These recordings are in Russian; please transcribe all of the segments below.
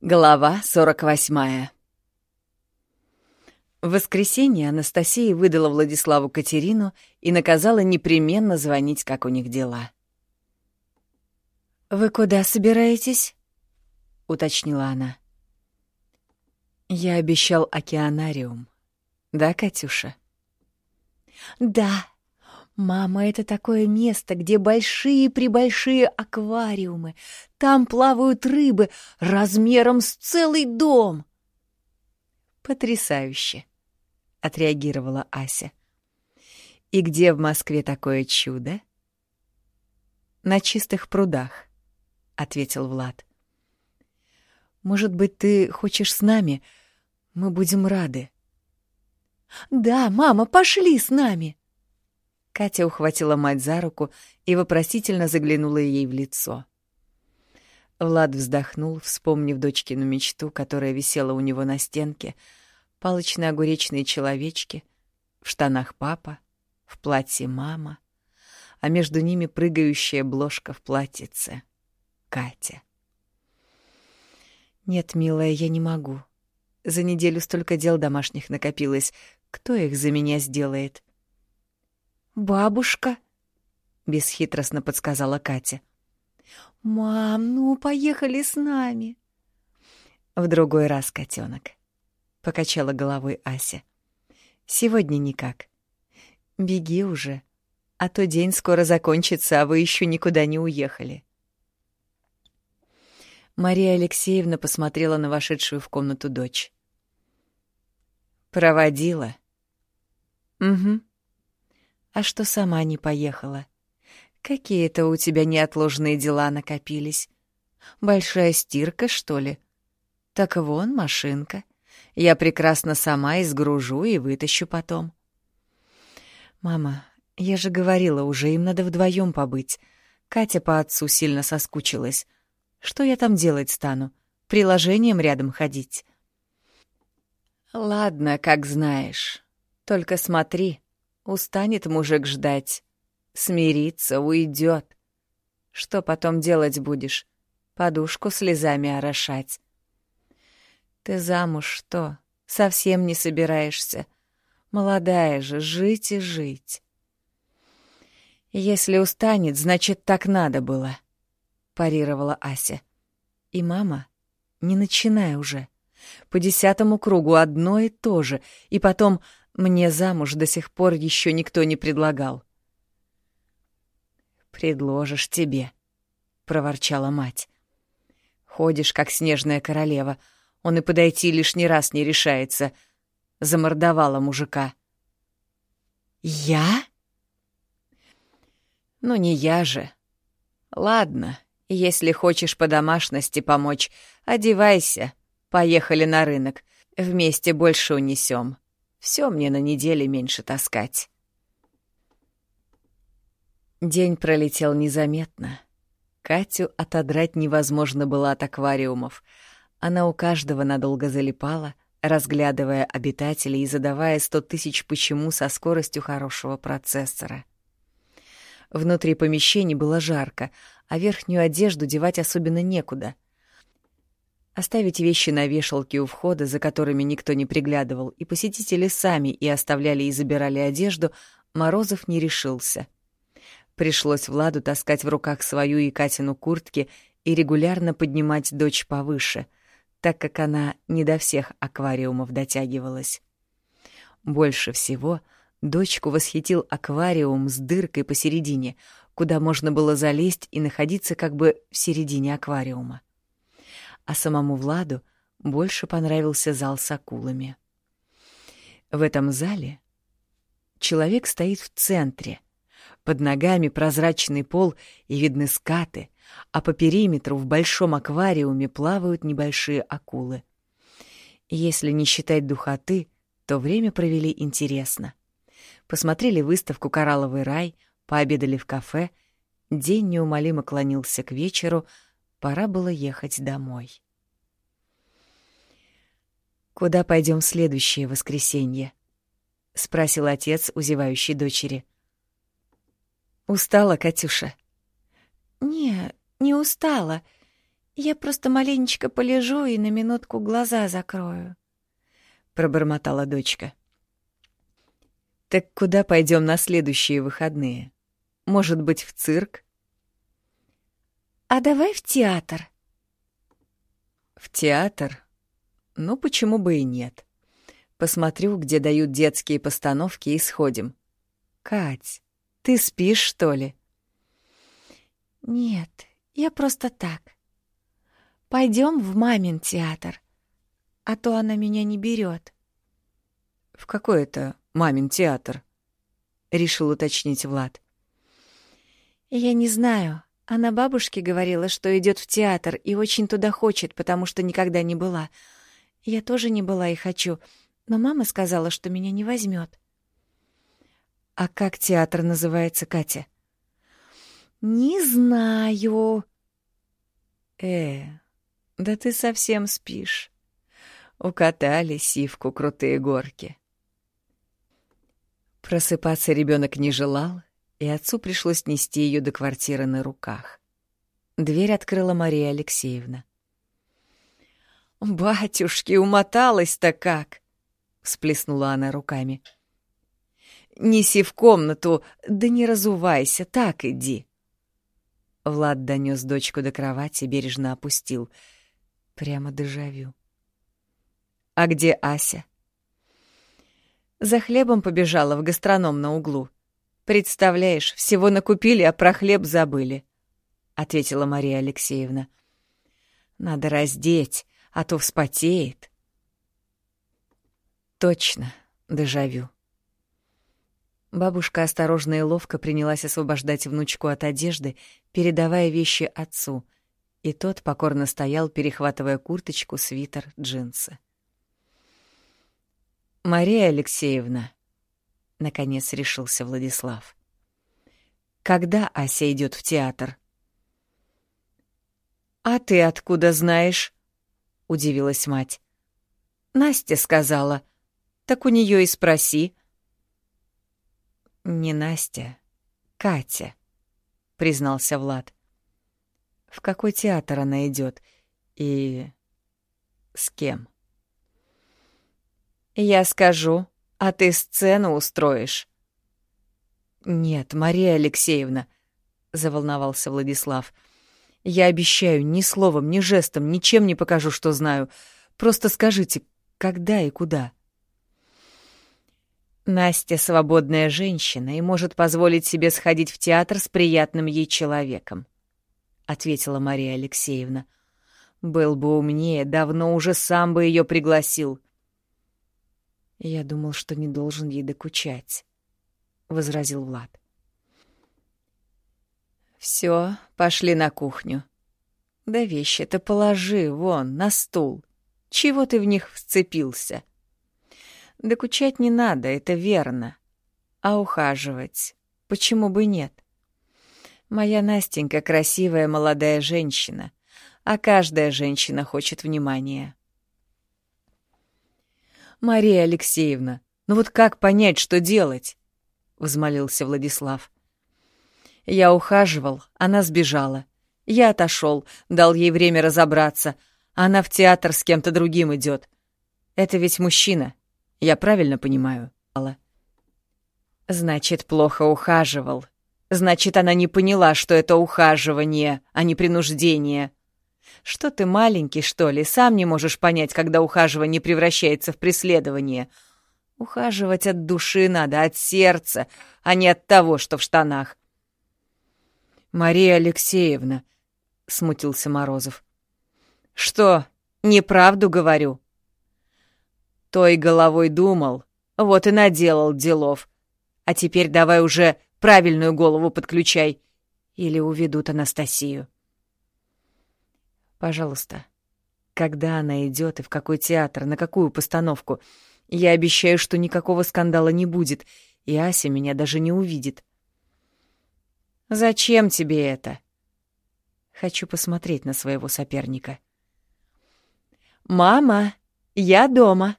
Глава 48 В воскресенье Анастасия выдала Владиславу Катерину и наказала непременно звонить, как у них дела. «Вы куда собираетесь?» — уточнила она. «Я обещал океанариум. Да, Катюша?» «Да. Мама, это такое место, где большие-пребольшие аквариумы. Там плавают рыбы размером с целый дом». «Потрясающе!» — отреагировала Ася. «И где в Москве такое чудо?» «На чистых прудах», — ответил Влад. «Может быть, ты хочешь с нами? Мы будем рады». «Да, мама, пошли с нами!» Катя ухватила мать за руку и вопросительно заглянула ей в лицо. Влад вздохнул, вспомнив дочкину мечту, которая висела у него на стенке, палочно-огуречные человечки, в штанах папа, в платье мама, а между ними прыгающая бложка в платьице — Катя. «Нет, милая, я не могу. За неделю столько дел домашних накопилось. Кто их за меня сделает?» «Бабушка», — бесхитростно подсказала Катя. «Мам, ну поехали с нами». «В другой раз, котенок», — покачала головой Ася. «Сегодня никак. Беги уже, а то день скоро закончится, а вы еще никуда не уехали». Мария Алексеевна посмотрела на вошедшую в комнату дочь. «Проводила?» «Угу», а что сама не поехала? Какие-то у тебя неотложные дела накопились. Большая стирка, что ли? Так вон машинка. Я прекрасно сама изгружу и вытащу потом. Мама, я же говорила уже, им надо вдвоем побыть. Катя по отцу сильно соскучилась. Что я там делать стану? Приложением рядом ходить? Ладно, как знаешь. Только смотри, Устанет мужик ждать. Смирится, уйдет. Что потом делать будешь? Подушку слезами орошать. Ты замуж что, совсем не собираешься? Молодая же, жить и жить. Если устанет, значит, так надо было, — парировала Ася. И мама, не начинай уже. По десятому кругу одно и то же, и потом мне замуж до сих пор еще никто не предлагал. «Предложишь тебе», — проворчала мать. «Ходишь, как снежная королева. Он и подойти лишний раз не решается». Замордовала мужика. «Я?» «Ну, не я же. Ладно, если хочешь по домашности помочь, одевайся. Поехали на рынок. Вместе больше унесем. Все мне на неделе меньше таскать. День пролетел незаметно. Катю отодрать невозможно было от аквариумов. Она у каждого надолго залипала, разглядывая обитателей и задавая сто тысяч «почему» со скоростью хорошего процессора. Внутри помещений было жарко, а верхнюю одежду девать особенно некуда — Оставить вещи на вешалке у входа, за которыми никто не приглядывал, и посетители сами и оставляли и забирали одежду, Морозов не решился. Пришлось Владу таскать в руках свою и Катину куртки и регулярно поднимать дочь повыше, так как она не до всех аквариумов дотягивалась. Больше всего дочку восхитил аквариум с дыркой посередине, куда можно было залезть и находиться как бы в середине аквариума а самому Владу больше понравился зал с акулами. В этом зале человек стоит в центре. Под ногами прозрачный пол и видны скаты, а по периметру в большом аквариуме плавают небольшие акулы. Если не считать духоты, то время провели интересно. Посмотрели выставку «Коралловый рай», пообедали в кафе, день неумолимо клонился к вечеру — Пора было ехать домой. «Куда пойдем в следующее воскресенье?» — спросил отец у зевающей дочери. «Устала, Катюша?» «Не, не устала. Я просто маленечко полежу и на минутку глаза закрою, — пробормотала дочка. Так куда пойдем на следующие выходные? Может быть, в цирк? А давай в театр. В театр? Ну, почему бы и нет? Посмотрю, где дают детские постановки, и сходим. Кать, ты спишь, что ли? Нет, я просто так. Пойдем в мамин театр, а то она меня не берет. В какой это мамин театр? Решил уточнить Влад. Я не знаю. Она бабушке говорила, что идет в театр и очень туда хочет, потому что никогда не была. Я тоже не была и хочу, но мама сказала, что меня не возьмет. А как театр называется, Катя? Не знаю. Э, да ты совсем спишь. Укатали сивку крутые горки. Просыпаться ребенок не желал, и отцу пришлось нести ее до квартиры на руках. Дверь открыла Мария Алексеевна. «Батюшки, умоталась-то как!» всплеснула она руками. «Неси в комнату, да не разувайся, так иди». Влад донес дочку до кровати, бережно опустил. Прямо дежавю. «А где Ася?» За хлебом побежала в гастроном на углу. «Представляешь, всего накупили, а про хлеб забыли», — ответила Мария Алексеевна. «Надо раздеть, а то вспотеет». Точно, дежавю. Бабушка осторожно и ловко принялась освобождать внучку от одежды, передавая вещи отцу, и тот покорно стоял, перехватывая курточку, свитер, джинсы. «Мария Алексеевна», — наконец решился Владислав, — «когда Ася идет в театр?» «А ты откуда знаешь?» — удивилась мать. «Настя сказала. Так у нее и спроси. Не Настя, Катя, признался Влад. В какой театр она идет и с кем? Я скажу, а ты сцену устроишь. Нет, Мария Алексеевна, заволновался Владислав. Я обещаю, ни словом, ни жестом, ничем не покажу, что знаю. Просто скажите, когда и куда. Настя свободная женщина и может позволить себе сходить в театр с приятным ей человеком, ответила Мария Алексеевна. Был бы умнее, давно уже сам бы ее пригласил. Я думал, что не должен ей докучать, возразил Влад. Все, пошли на кухню. Да вещи-то положи вон на стул. Чего ты в них вцепился? Докучать не надо, это верно. А ухаживать? Почему бы нет? Моя Настенька красивая молодая женщина, а каждая женщина хочет внимания. «Мария Алексеевна, ну вот как понять, что делать?» — взмолился Владислав. Я ухаживал, она сбежала. Я отошел, дал ей время разобраться. Она в театр с кем-то другим идет. Это ведь мужчина, я правильно понимаю, Алла? Значит, плохо ухаживал. Значит, она не поняла, что это ухаживание, а не принуждение. Что ты маленький, что ли, сам не можешь понять, когда ухаживание превращается в преследование. Ухаживать от души надо, от сердца, а не от того, что в штанах. Мария Алексеевна, — смутился Морозов. Что, неправду говорю? Той головой думал, вот и наделал делов. А теперь давай уже правильную голову подключай. Или уведут Анастасию. Пожалуйста, когда она идет и в какой театр, на какую постановку, я обещаю, что никакого скандала не будет, и Ася меня даже не увидит. Зачем тебе это? Хочу посмотреть на своего соперника. «Мама, я дома!»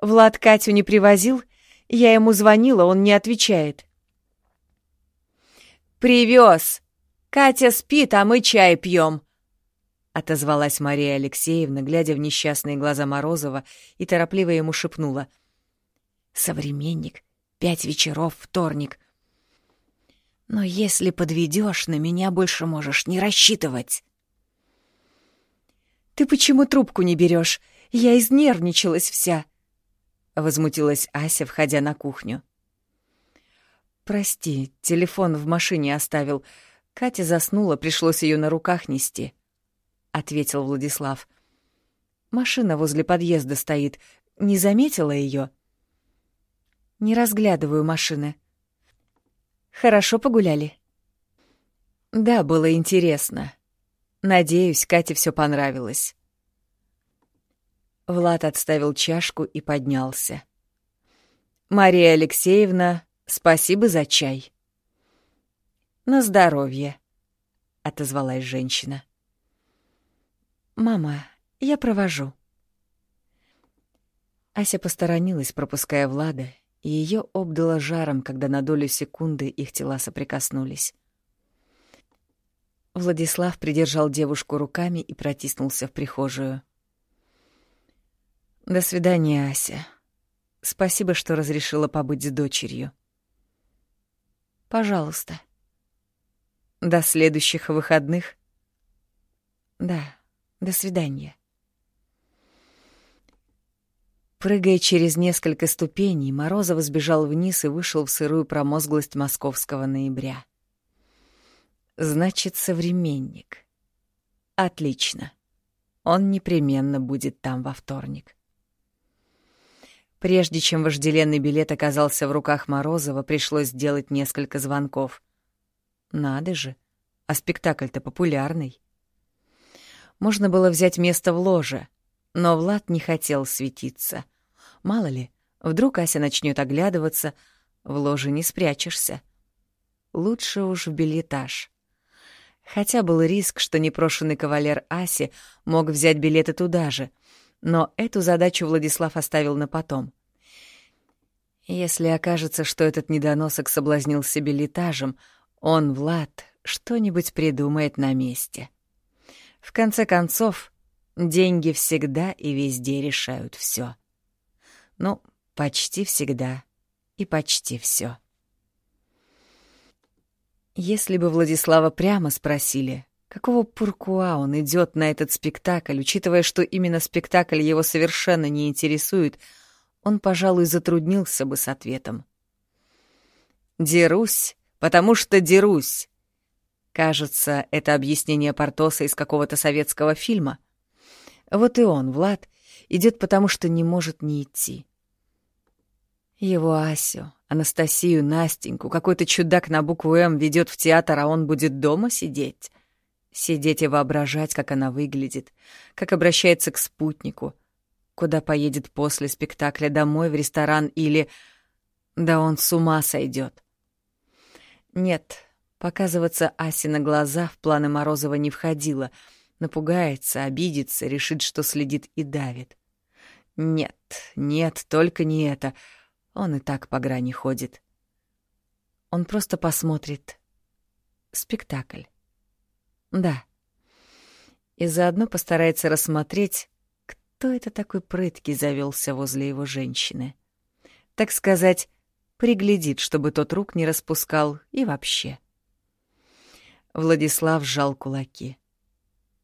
Влад Катю не привозил? Я ему звонила, он не отвечает. «Привез! Катя спит, а мы чай пьем!» Отозвалась Мария Алексеевна, глядя в несчастные глаза Морозова, и торопливо ему шепнула. «Современник, пять вечеров, вторник. Но если подведешь, на меня больше можешь не рассчитывать». «Ты почему трубку не берешь? Я изнервничалась вся», — возмутилась Ася, входя на кухню. «Прости, телефон в машине оставил. Катя заснула, пришлось ее на руках нести», — ответил Владислав. «Машина возле подъезда стоит. Не заметила ее? «Не разглядываю машины». «Хорошо погуляли?» «Да, было интересно. Надеюсь, Кате все понравилось». Влад отставил чашку и поднялся. «Мария Алексеевна, спасибо за чай». «На здоровье», — отозвалась женщина. «Мама, я провожу». Ася посторонилась, пропуская Влада, и ее обдало жаром, когда на долю секунды их тела соприкоснулись. Владислав придержал девушку руками и протиснулся в прихожую. «До свидания, Ася. Спасибо, что разрешила побыть с дочерью». «Пожалуйста». До следующих выходных? Да, до свидания. Прыгая через несколько ступеней, Морозов сбежал вниз и вышел в сырую промозглость московского ноября. Значит, современник. Отлично. Он непременно будет там во вторник. Прежде чем вожделенный билет оказался в руках Морозова, пришлось сделать несколько звонков. Надо же, а спектакль-то популярный. Можно было взять место в ложе, но Влад не хотел светиться. Мало ли, вдруг Ася начнет оглядываться, в ложе не спрячешься. Лучше уж в билетаж. Хотя был риск, что непрошенный кавалер Аси мог взять билеты туда же, но эту задачу Владислав оставил на потом. Если окажется, что этот недоносок соблазнился билетажем, он, Влад, что-нибудь придумает на месте. В конце концов, деньги всегда и везде решают все. Ну, почти всегда и почти все. Если бы Владислава прямо спросили, какого пуркуа он идет на этот спектакль, учитывая, что именно спектакль его совершенно не интересует, он, пожалуй, затруднился бы с ответом. «Дерусь потому что дерусь. Кажется, это объяснение Портоса из какого-то советского фильма. Вот и он, Влад, идет потому что не может не идти. Его Асю, Анастасию, Настеньку, какой-то чудак на букву «М» ведет в театр, а он будет дома сидеть. Сидеть и воображать, как она выглядит, как обращается к спутнику, куда поедет после спектакля, домой, в ресторан или... Да он с ума сойдет. Нет, показываться Асе на глаза в планы Морозова не входило. Напугается, обидится, решит, что следит и давит. Нет, нет, только не это. Он и так по грани ходит. Он просто посмотрит спектакль. Да. И заодно постарается рассмотреть, кто это такой прыткий завелся возле его женщины. Так сказать, приглядит, чтобы тот рук не распускал и вообще. Владислав сжал кулаки.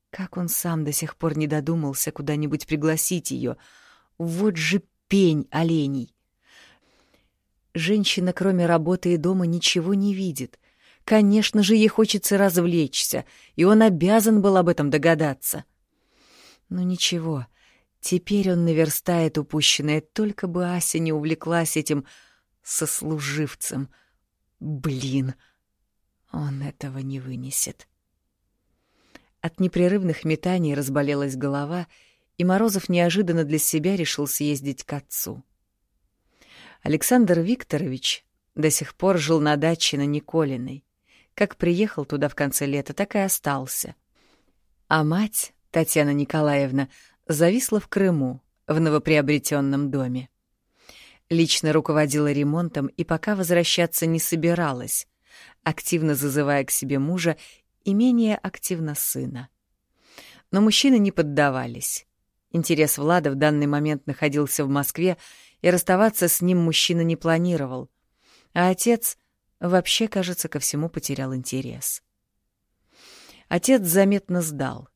Как он сам до сих пор не додумался куда-нибудь пригласить ее. Вот же пень оленей. Женщина, кроме работы и дома, ничего не видит. Конечно же, ей хочется развлечься, и он обязан был об этом догадаться. Но ничего, теперь он наверстает упущенное, только бы Ася не увлеклась этим сослуживцем. Блин, он этого не вынесет. От непрерывных метаний разболелась голова, и Морозов неожиданно для себя решил съездить к отцу. Александр Викторович до сих пор жил на даче на Николиной. Как приехал туда в конце лета, так и остался. А мать, Татьяна Николаевна, зависла в Крыму, в новоприобретенном доме лично руководила ремонтом и пока возвращаться не собиралась, активно зазывая к себе мужа и менее активно сына. Но мужчины не поддавались. Интерес Влада в данный момент находился в Москве, и расставаться с ним мужчина не планировал. А отец вообще, кажется, ко всему потерял интерес. Отец заметно сдал.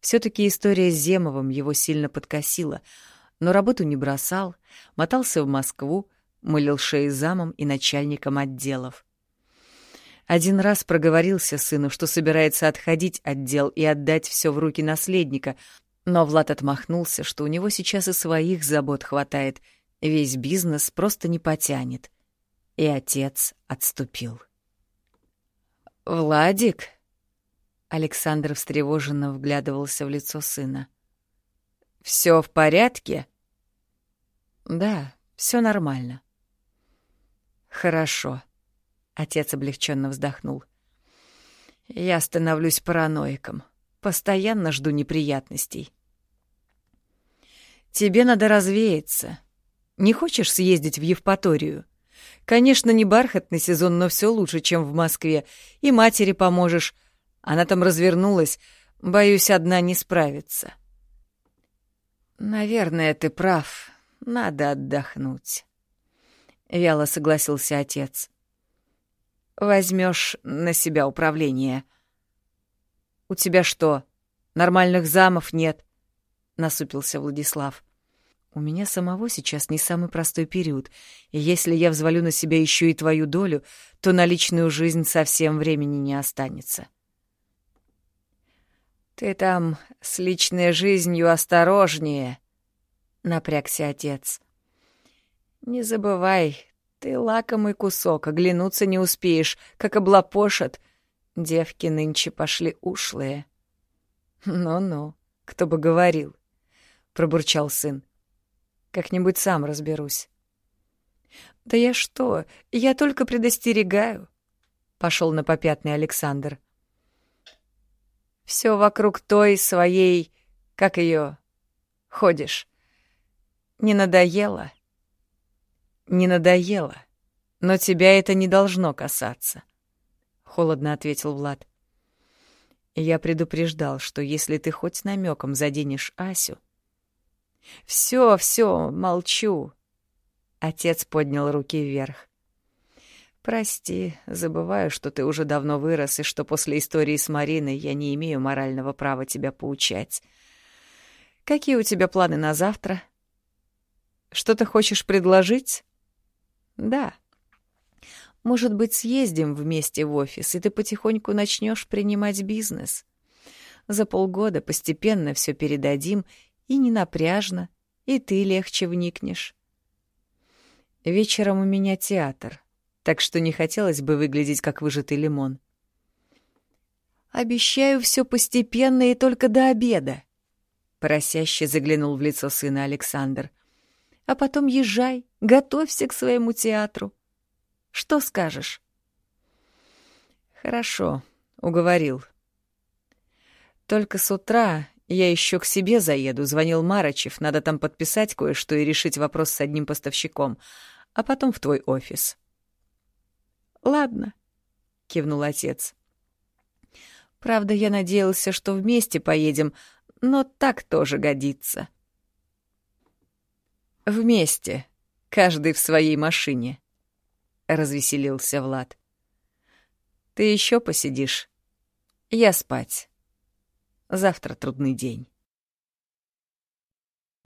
все таки история с Земовым его сильно подкосила, но работу не бросал, мотался в Москву, мылил шеи замом и начальником отделов. Один раз проговорился сыну, что собирается отходить от дел и отдать все в руки наследника, но Влад отмахнулся, что у него сейчас и своих забот хватает, весь бизнес просто не потянет. И отец отступил. «Владик?» Александр встревоженно вглядывался в лицо сына. «Все в порядке?» «Да, все нормально». «Хорошо», — отец облегченно вздохнул. «Я становлюсь параноиком. Постоянно жду неприятностей». «Тебе надо развеяться. Не хочешь съездить в Евпаторию? Конечно, не бархатный сезон, но все лучше, чем в Москве. И матери поможешь. Она там развернулась. Боюсь, одна не справится». «Наверное, ты прав. Надо отдохнуть». — вяло согласился отец. «Возьмешь на себя управление». «У тебя что, нормальных замов нет?» — насупился Владислав. «У меня самого сейчас не самый простой период, и если я взвалю на себя еще и твою долю, то на личную жизнь совсем времени не останется». «Ты там с личной жизнью осторожнее», — напрягся отец. Не забывай, ты лакомый кусок, оглянуться не успеешь, как облапошат. Девки нынче пошли ушлые. Ну-ну, кто бы говорил, пробурчал сын. Как-нибудь сам разберусь. Да я что, я только предостерегаю, пошел на попятный Александр. Все вокруг той своей, как ее, ходишь. Не надоело? — не надоело, но тебя это не должно касаться, холодно ответил Влад. Я предупреждал, что если ты хоть намеком заденешь Асю... Все, все, молчу. Отец поднял руки вверх. Прости, забываю, что ты уже давно вырос и что после истории с Мариной я не имею морального права тебя поучать. Какие у тебя планы на завтра? Что ты хочешь предложить? Да. Может быть, съездим вместе в офис, и ты потихоньку начнешь принимать бизнес. За полгода постепенно все передадим, и не напряжно, и ты легче вникнешь. Вечером у меня театр, так что не хотелось бы выглядеть как выжатый лимон. Обещаю все постепенно и только до обеда. Просяще заглянул в лицо сына Александр а потом езжай, готовься к своему театру. Что скажешь? Хорошо, уговорил. Только с утра я еще к себе заеду, звонил Марачев, надо там подписать кое-что и решить вопрос с одним поставщиком, а потом в твой офис. Ладно, кивнул отец. Правда, я надеялся, что вместе поедем, но так тоже годится. — Вместе, каждый в своей машине, развеселился Влад. Ты еще посидишь? Я спать. Завтра трудный день.